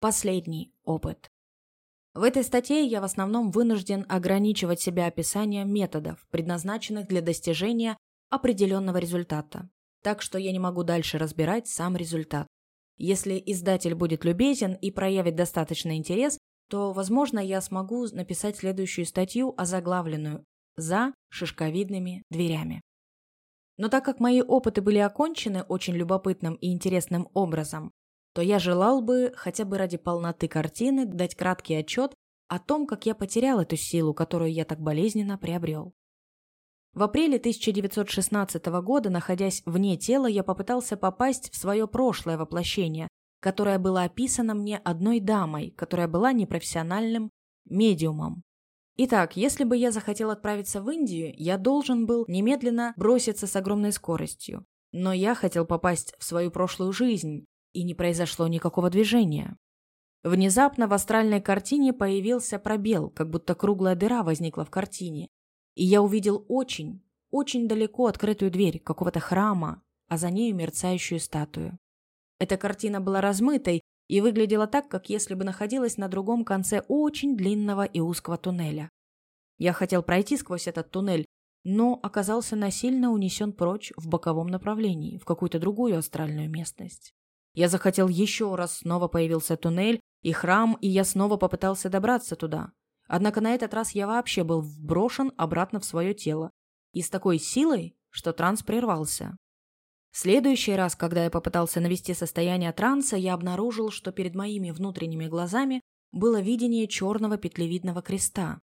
Последний опыт. В этой статье я в основном вынужден ограничивать себя описанием методов, предназначенных для достижения определенного результата. Так что я не могу дальше разбирать сам результат. Если издатель будет любезен и проявит достаточный интерес, то, возможно, я смогу написать следующую статью, озаглавленную «За шишковидными дверями». Но так как мои опыты были окончены очень любопытным и интересным образом, то я желал бы, хотя бы ради полноты картины, дать краткий отчет о том, как я потерял эту силу, которую я так болезненно приобрел. В апреле 1916 года, находясь вне тела, я попытался попасть в свое прошлое воплощение, которое было описано мне одной дамой, которая была непрофессиональным медиумом. Итак, если бы я захотел отправиться в Индию, я должен был немедленно броситься с огромной скоростью. Но я хотел попасть в свою прошлую жизнь, и не произошло никакого движения. Внезапно в астральной картине появился пробел, как будто круглая дыра возникла в картине. И я увидел очень, очень далеко открытую дверь какого-то храма, а за нею мерцающую статую. Эта картина была размытой и выглядела так, как если бы находилась на другом конце очень длинного и узкого туннеля. Я хотел пройти сквозь этот туннель, но оказался насильно унесен прочь в боковом направлении, в какую-то другую астральную местность. Я захотел еще раз, снова появился туннель и храм, и я снова попытался добраться туда. Однако на этот раз я вообще был вброшен обратно в свое тело. И с такой силой, что транс прервался. Следующий раз, когда я попытался навести состояние транса, я обнаружил, что перед моими внутренними глазами было видение черного петлевидного креста.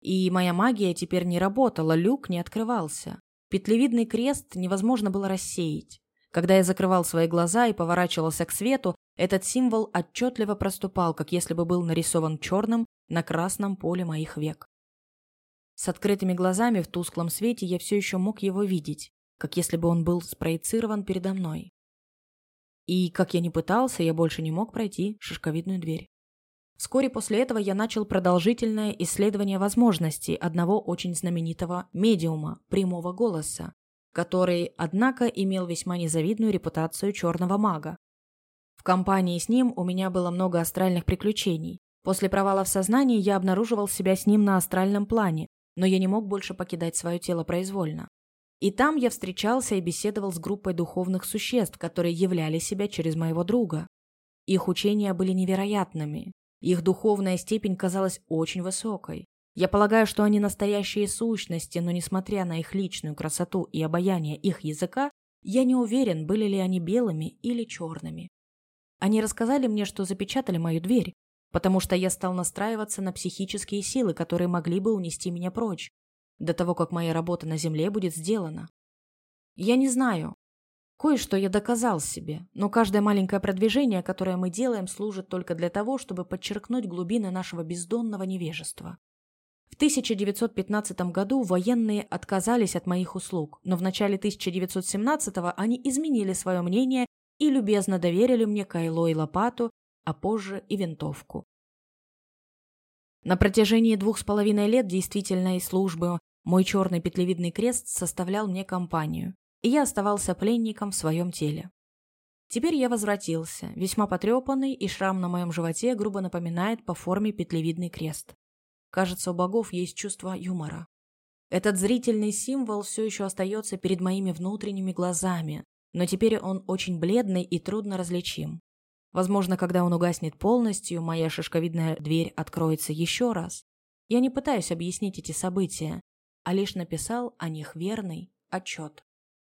И моя магия теперь не работала, люк не открывался. Петлевидный крест невозможно было рассеять. Когда я закрывал свои глаза и поворачивался к свету, этот символ отчетливо проступал, как если бы был нарисован черным на красном поле моих век. С открытыми глазами в тусклом свете я все еще мог его видеть как если бы он был спроецирован передо мной. И, как я ни пытался, я больше не мог пройти шишковидную дверь. Вскоре после этого я начал продолжительное исследование возможностей одного очень знаменитого медиума, прямого голоса, который, однако, имел весьма незавидную репутацию черного мага. В компании с ним у меня было много астральных приключений. После провала в сознании я обнаруживал себя с ним на астральном плане, но я не мог больше покидать свое тело произвольно. И там я встречался и беседовал с группой духовных существ, которые являли себя через моего друга. Их учения были невероятными. Их духовная степень казалась очень высокой. Я полагаю, что они настоящие сущности, но несмотря на их личную красоту и обаяние их языка, я не уверен, были ли они белыми или черными. Они рассказали мне, что запечатали мою дверь, потому что я стал настраиваться на психические силы, которые могли бы унести меня прочь до того, как моя работа на земле будет сделана. Я не знаю. Кое-что я доказал себе, но каждое маленькое продвижение, которое мы делаем, служит только для того, чтобы подчеркнуть глубины нашего бездонного невежества. В 1915 году военные отказались от моих услуг, но в начале 1917 они изменили свое мнение и любезно доверили мне кайло и лопату, а позже и винтовку. На протяжении двух с половиной лет действительной службы мой черный петлевидный крест составлял мне компанию, и я оставался пленником в своем теле. Теперь я возвратился, весьма потрепанный, и шрам на моем животе грубо напоминает по форме петлевидный крест. Кажется, у богов есть чувство юмора. Этот зрительный символ все еще остается перед моими внутренними глазами, но теперь он очень бледный и трудно различим. Возможно, когда он угаснет полностью, моя шишковидная дверь откроется еще раз. Я не пытаюсь объяснить эти события, а лишь написал о них верный отчет.